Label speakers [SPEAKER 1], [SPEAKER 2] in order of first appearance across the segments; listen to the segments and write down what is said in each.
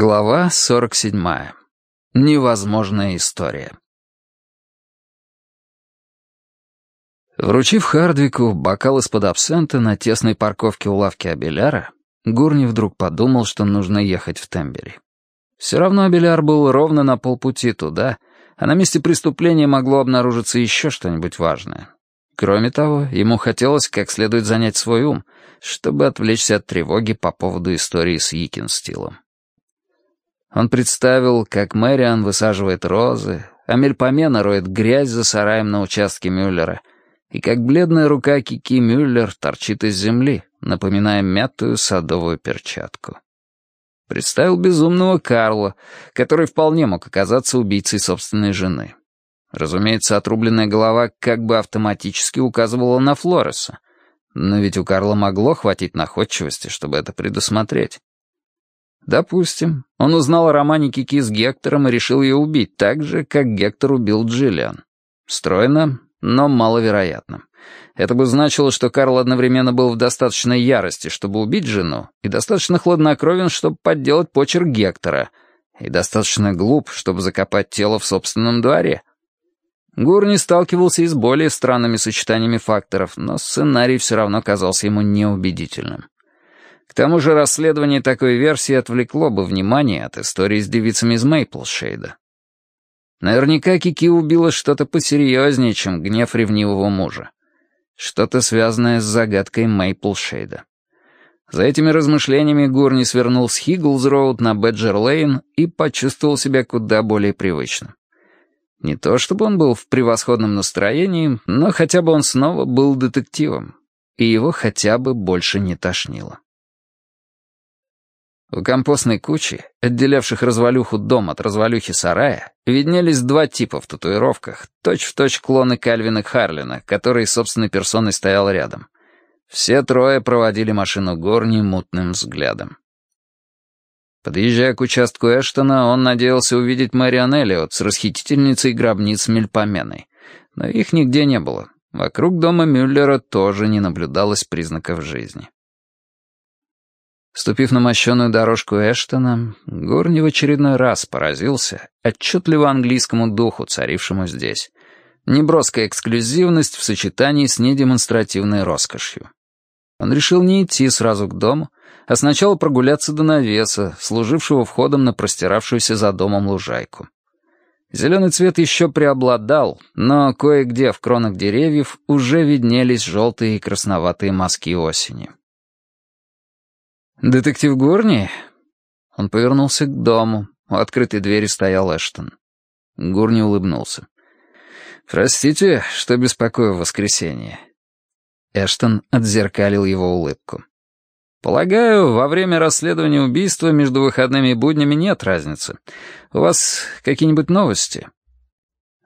[SPEAKER 1] Глава 47. Невозможная история. Вручив Хардвику бокал из-под абсента на тесной парковке у лавки Абеляра, Гурни вдруг подумал, что нужно ехать в Тембери. Все равно Абеляр был ровно на полпути туда, а на месте преступления могло обнаружиться еще что-нибудь важное. Кроме того, ему хотелось как следует занять свой ум, чтобы отвлечься от тревоги по поводу истории с Йикинстилом. Он представил, как Мэриан высаживает розы, а Мельпомена роет грязь за сараем на участке Мюллера, и как бледная рука Кики Мюллер торчит из земли, напоминая мятую садовую перчатку. Представил безумного Карла, который вполне мог оказаться убийцей собственной жены. Разумеется, отрубленная голова как бы автоматически указывала на Флореса, но ведь у Карла могло хватить находчивости, чтобы это предусмотреть. Допустим, он узнал о романе Кики с Гектором и решил ее убить так же, как Гектор убил Джиллиан. Стройно, но маловероятно. Это бы значило, что Карл одновременно был в достаточной ярости, чтобы убить жену, и достаточно хладнокровен, чтобы подделать почерк Гектора, и достаточно глуп, чтобы закопать тело в собственном дворе. Гурни сталкивался и с более странными сочетаниями факторов, но сценарий все равно казался ему неубедительным. К тому же расследование такой версии отвлекло бы внимание от истории с девицами из Мейплшейда. Наверняка Кики убила что-то посерьезнее, чем гнев ревнивого мужа. Что-то связанное с загадкой Мейплшейда. За этими размышлениями Гурни свернул с Хигглз-Роуд на Бэджер-Лейн и почувствовал себя куда более привычно. Не то чтобы он был в превосходном настроении, но хотя бы он снова был детективом, и его хотя бы больше не тошнило. У компостной кучи, отделявших развалюху дом от развалюхи сарая, виднелись два типа в татуировках, точь-в-точь клоны Кальвина Харлина, который собственной персоной стоял рядом. Все трое проводили машину Горни мутным взглядом. Подъезжая к участку Эштона, он надеялся увидеть Мэриан Эллиот с расхитительницей гробниц Мельпоменой. Но их нигде не было. Вокруг дома Мюллера тоже не наблюдалось признаков жизни. Ступив на мощенную дорожку Эштона, Горни в очередной раз поразился отчетливо английскому духу, царившему здесь. Неброская эксклюзивность в сочетании с недемонстративной роскошью. Он решил не идти сразу к дому, а сначала прогуляться до навеса, служившего входом на простиравшуюся за домом лужайку. Зеленый цвет еще преобладал, но кое-где в кронах деревьев уже виднелись желтые и красноватые мазки осени. «Детектив Гурни?» Он повернулся к дому. У открытой двери стоял Эштон. Гурни улыбнулся. «Простите, что беспокою в воскресенье». Эштон отзеркалил его улыбку. «Полагаю, во время расследования убийства между выходными и буднями нет разницы. У вас какие-нибудь новости?»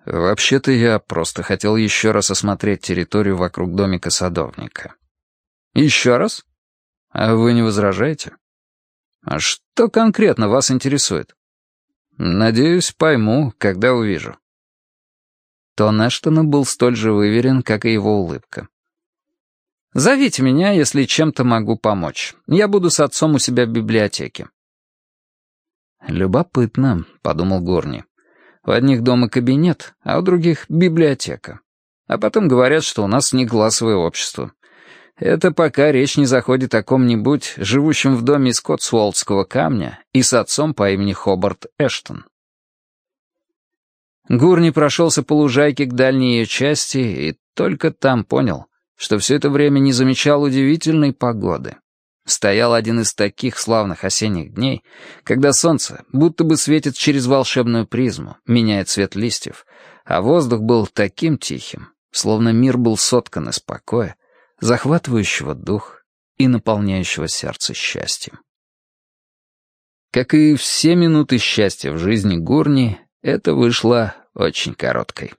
[SPEAKER 1] «Вообще-то я просто хотел еще раз осмотреть территорию вокруг домика садовника». «Еще раз?» А вы не возражаете? А что конкретно вас интересует? Надеюсь, пойму, когда увижу. Тон Эштона был столь же выверен, как и его улыбка. «Зовите меня, если чем-то могу помочь. Я буду с отцом у себя в библиотеке». «Любопытно», — подумал Горни. «У одних дома кабинет, а у других — библиотека. А потом говорят, что у нас не классовое общество. Это пока речь не заходит о ком-нибудь, живущем в доме из Котсуолтского камня и с отцом по имени Хобарт Эштон. Гурни прошелся по лужайке к дальней ее части и только там понял, что все это время не замечал удивительной погоды. Стоял один из таких славных осенних дней, когда солнце будто бы светит через волшебную призму, меняет цвет листьев, а воздух был таким тихим, словно мир был соткан из покоя, захватывающего дух и наполняющего сердце счастьем. Как и все минуты счастья в жизни Гурни, это вышло очень короткой.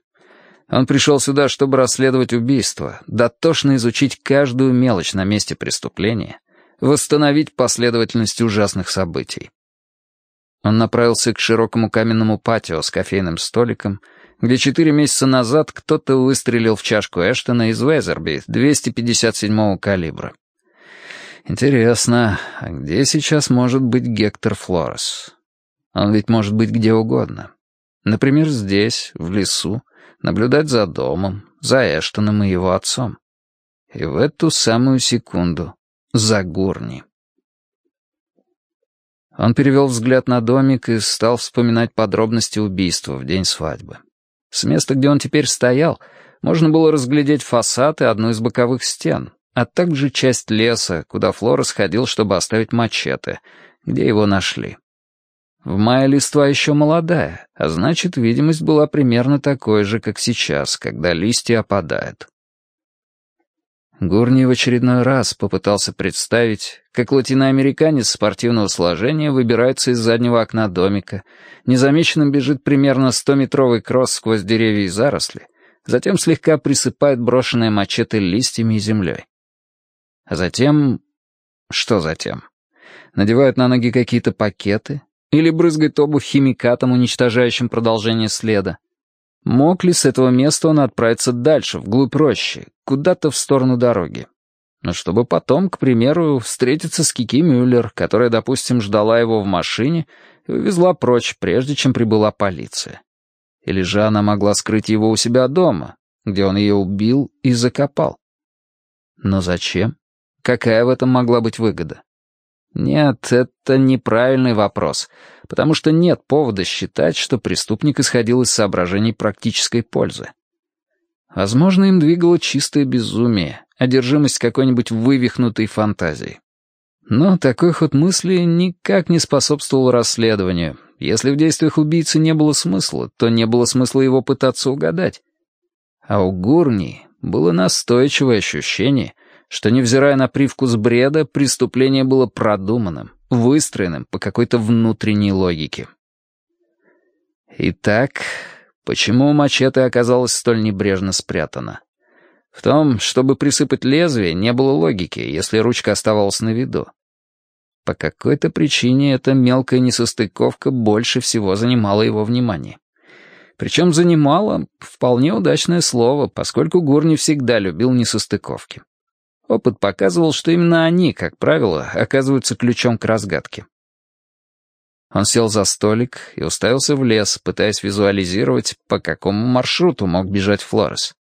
[SPEAKER 1] Он пришел сюда, чтобы расследовать убийство, дотошно изучить каждую мелочь на месте преступления, восстановить последовательность ужасных событий. Он направился к широкому каменному патио с кофейным столиком где четыре месяца назад кто-то выстрелил в чашку Эштона из Везерби 257-го калибра. Интересно, а где сейчас может быть Гектор Флорес? Он ведь может быть где угодно. Например, здесь, в лесу, наблюдать за домом, за Эштоном и его отцом. И в эту самую секунду за Гурни. Он перевел взгляд на домик и стал вспоминать подробности убийства в день свадьбы. С места, где он теперь стоял, можно было разглядеть фасад и одну из боковых стен, а также часть леса, куда Флорес ходил, чтобы оставить мачете, где его нашли. В мае листва еще молодая, а значит, видимость была примерно такой же, как сейчас, когда листья опадают. Гурни в очередной раз попытался представить, как латиноамериканец спортивного сложения выбирается из заднего окна домика, незамеченным бежит примерно 100-метровый кросс сквозь деревья и заросли, затем слегка присыпает брошенное мачете листьями и землей. А затем... Что затем? Надевают на ноги какие-то пакеты, или брызгает обувь химикатом, уничтожающим продолжение следа. Мог ли с этого места он отправиться дальше, вглубь рощи, куда-то в сторону дороги? Но чтобы потом, к примеру, встретиться с Кики Мюллер, которая, допустим, ждала его в машине и увезла прочь, прежде чем прибыла полиция. Или же она могла скрыть его у себя дома, где он ее убил и закопал. Но зачем? Какая в этом могла быть выгода? Нет, это неправильный вопрос, потому что нет повода считать, что преступник исходил из соображений практической пользы. Возможно, им двигало чистое безумие, одержимость какой-нибудь вывихнутой фантазией. Но такой ход мысли никак не способствовал расследованию. Если в действиях убийцы не было смысла, то не было смысла его пытаться угадать. А у Гурни было настойчивое ощущение — что, невзирая на привкус бреда, преступление было продуманным, выстроенным по какой-то внутренней логике. Итак, почему мачете оказалось столь небрежно спрятано? В том, чтобы присыпать лезвие, не было логики, если ручка оставалась на виду. По какой-то причине эта мелкая несостыковка больше всего занимала его внимание. Причем занимала вполне удачное слово, поскольку Гур не всегда любил несостыковки. Опыт показывал, что именно они, как правило, оказываются ключом к разгадке. Он сел за столик и уставился в лес, пытаясь визуализировать, по какому маршруту мог бежать Флорес.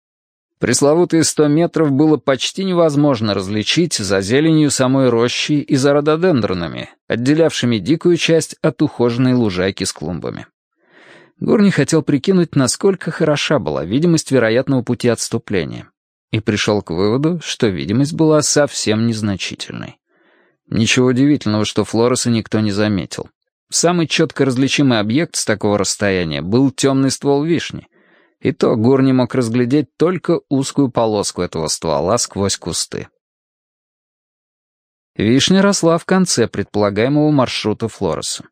[SPEAKER 1] Пресловутые сто метров было почти невозможно различить за зеленью самой рощи и за рододендронами, отделявшими дикую часть от ухоженной лужайки с клумбами. Гурни хотел прикинуть, насколько хороша была видимость вероятного пути отступления и пришел к выводу, что видимость была совсем незначительной. Ничего удивительного, что Флореса никто не заметил. Самый четко различимый объект с такого расстояния был темный ствол вишни, и то Гур не мог разглядеть только узкую полоску этого ствола сквозь кусты. Вишня росла в конце предполагаемого маршрута Флореса.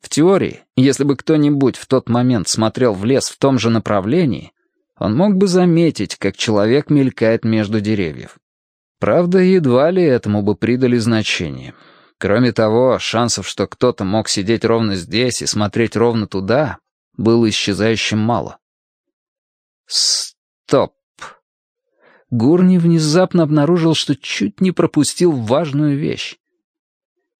[SPEAKER 1] В теории, если бы кто-нибудь в тот момент смотрел в лес в том же направлении, он мог бы заметить, как человек мелькает между деревьев. Правда, едва ли этому бы придали значение. Кроме того, шансов, что кто-то мог сидеть ровно здесь и смотреть ровно туда, было исчезающе мало. Стоп. Гурни внезапно обнаружил, что чуть не пропустил важную вещь.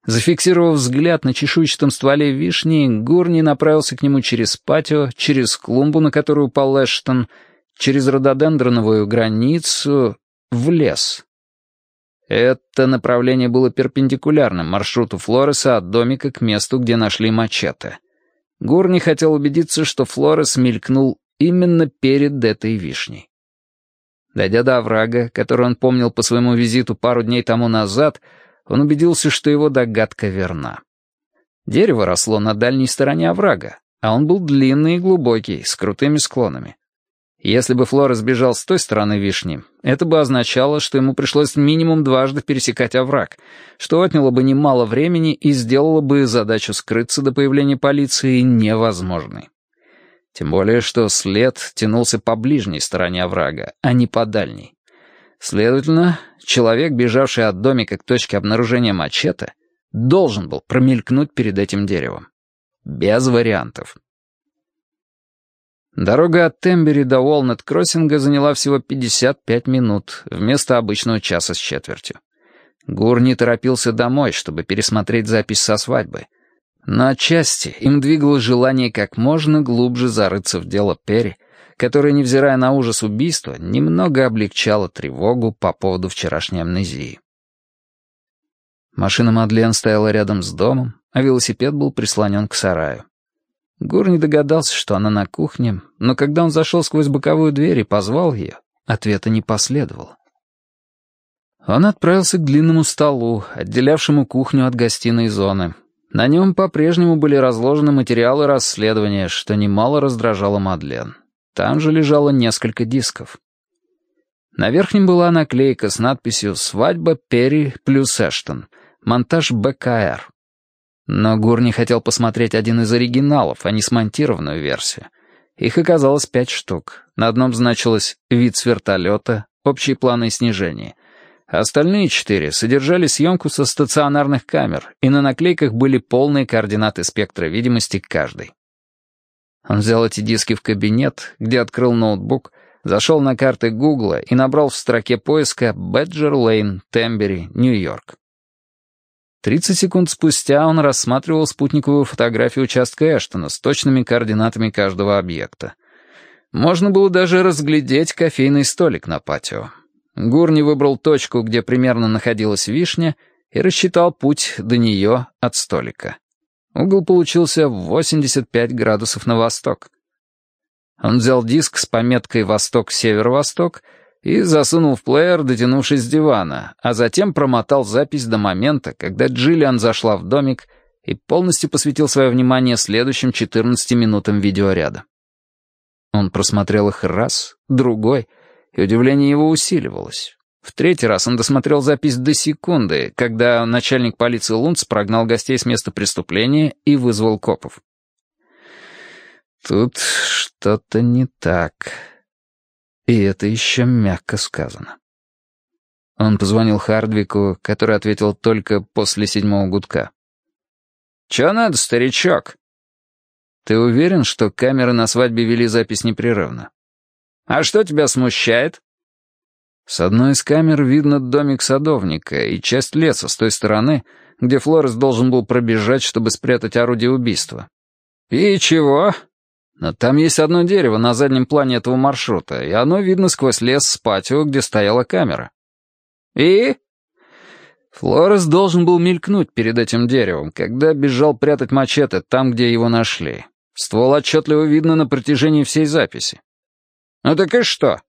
[SPEAKER 1] Зафиксировав взгляд на чешуйчатом стволе вишни, Гурни направился к нему через патио, через клумбу, на которую упал Эштон, через рододендроновую границу, в лес. Это направление было перпендикулярным маршруту Флореса от домика к месту, где нашли мачете. Гурни хотел убедиться, что Флорес мелькнул именно перед этой вишней. Дойдя до оврага, который он помнил по своему визиту пару дней тому назад, он убедился, что его догадка верна. Дерево росло на дальней стороне оврага, а он был длинный и глубокий, с крутыми склонами. Если бы Флора сбежал с той стороны вишни, это бы означало, что ему пришлось минимум дважды пересекать овраг, что отняло бы немало времени и сделало бы задачу скрыться до появления полиции невозможной. Тем более, что след тянулся по ближней стороне оврага, а не по дальней. Следовательно, человек, бежавший от домика к точке обнаружения мачете, должен был промелькнуть перед этим деревом. Без вариантов. Дорога от Тембери до Уолнет-Кроссинга заняла всего 55 минут, вместо обычного часа с четвертью. Гур не торопился домой, чтобы пересмотреть запись со свадьбы. Но отчасти им двигало желание как можно глубже зарыться в дело Перри, которое, невзирая на ужас убийства, немного облегчало тревогу по поводу вчерашней амнезии. Машина Мадлен стояла рядом с домом, а велосипед был прислонен к сараю. Гур не догадался, что она на кухне, но когда он зашел сквозь боковую дверь и позвал ее, ответа не последовало. Он отправился к длинному столу, отделявшему кухню от гостиной зоны. На нем по-прежнему были разложены материалы расследования, что немало раздражало Мадлен. Там же лежало несколько дисков. На верхнем была наклейка с надписью «Свадьба Перри плюс Эштон. Монтаж БКР». Но Гур не хотел посмотреть один из оригиналов, а не смонтированную версию. Их оказалось пять штук. На одном значилось «Вид с вертолета», «Общие планы снижения». Остальные четыре содержали съемку со стационарных камер, и на наклейках были полные координаты спектра видимости каждой. Он взял эти диски в кабинет, где открыл ноутбук, зашел на карты Гугла и набрал в строке поиска «Бэджер Лейн, Тембери, Нью-Йорк». Тридцать секунд спустя он рассматривал спутниковую фотографию участка Эштона с точными координатами каждого объекта. Можно было даже разглядеть кофейный столик на патио. Гурни выбрал точку, где примерно находилась вишня, и рассчитал путь до нее от столика. Угол получился в 85 градусов на восток. Он взял диск с пометкой «Восток-Северо-Восток» и засунул в плеер, дотянувшись с дивана, а затем промотал запись до момента, когда Джиллиан зашла в домик и полностью посвятил свое внимание следующим 14 минутам видеоряда. Он просмотрел их раз, другой, и удивление его усиливалось. В третий раз он досмотрел запись до секунды, когда начальник полиции Лунц прогнал гостей с места преступления и вызвал копов. Тут что-то не так. И это еще мягко сказано. Он позвонил Хардвику, который ответил только после седьмого гудка. «Чё надо, старичок?» «Ты уверен, что камеры на свадьбе вели запись непрерывно?» «А что тебя смущает?» С одной из камер видно домик садовника и часть леса с той стороны, где Флорес должен был пробежать, чтобы спрятать орудие убийства. «И чего?» Но там есть одно дерево на заднем плане этого маршрута, и оно видно сквозь лес с патио, где стояла камера. «И?» Флорес должен был мелькнуть перед этим деревом, когда бежал прятать мачете там, где его нашли. Ствол отчетливо видно на протяжении всей записи. «Ну так и что?»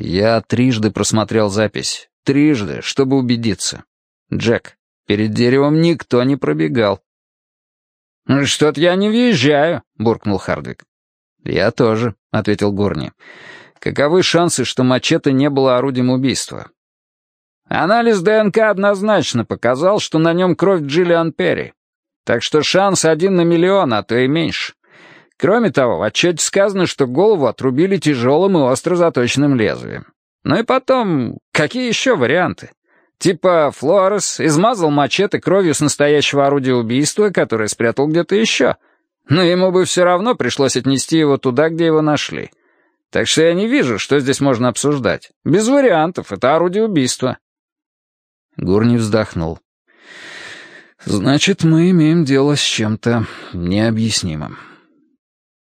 [SPEAKER 1] Я трижды просмотрел запись. Трижды, чтобы убедиться. Джек, перед деревом никто не пробегал. «Ну, «Что-то я не въезжаю», — буркнул Хардвик. «Я тоже», — ответил Горни. «Каковы шансы, что мачете не было орудием убийства?» «Анализ ДНК однозначно показал, что на нем кровь Джиллиан Перри. Так что шанс один на миллион, а то и меньше. Кроме того, в отчете сказано, что голову отрубили тяжелым и остро заточенным лезвием. Ну и потом, какие еще варианты? Типа Флорес измазал мачете кровью с настоящего орудия убийства, которое спрятал где-то еще. Но ему бы все равно пришлось отнести его туда, где его нашли. Так что я не вижу, что здесь можно обсуждать. Без вариантов, это орудие убийства. Гурни вздохнул. «Значит, мы имеем дело с чем-то необъяснимым».